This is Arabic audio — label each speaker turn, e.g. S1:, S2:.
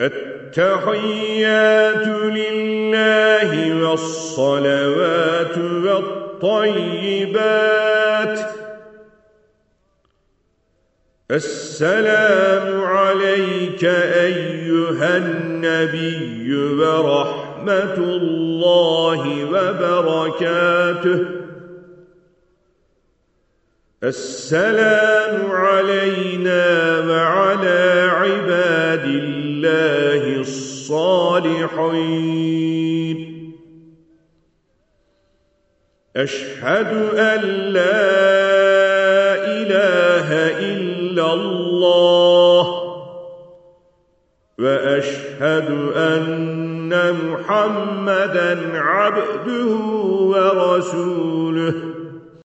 S1: التحيات لله والصلوات والطيبات. السلام عليك أيها النبي ورحمة الله وبركاته. السلام علينا وعلى عباد الله الصالحين. أشهد أن لا إله إلا الله وأشهد أن محمدا عبده ورسوله.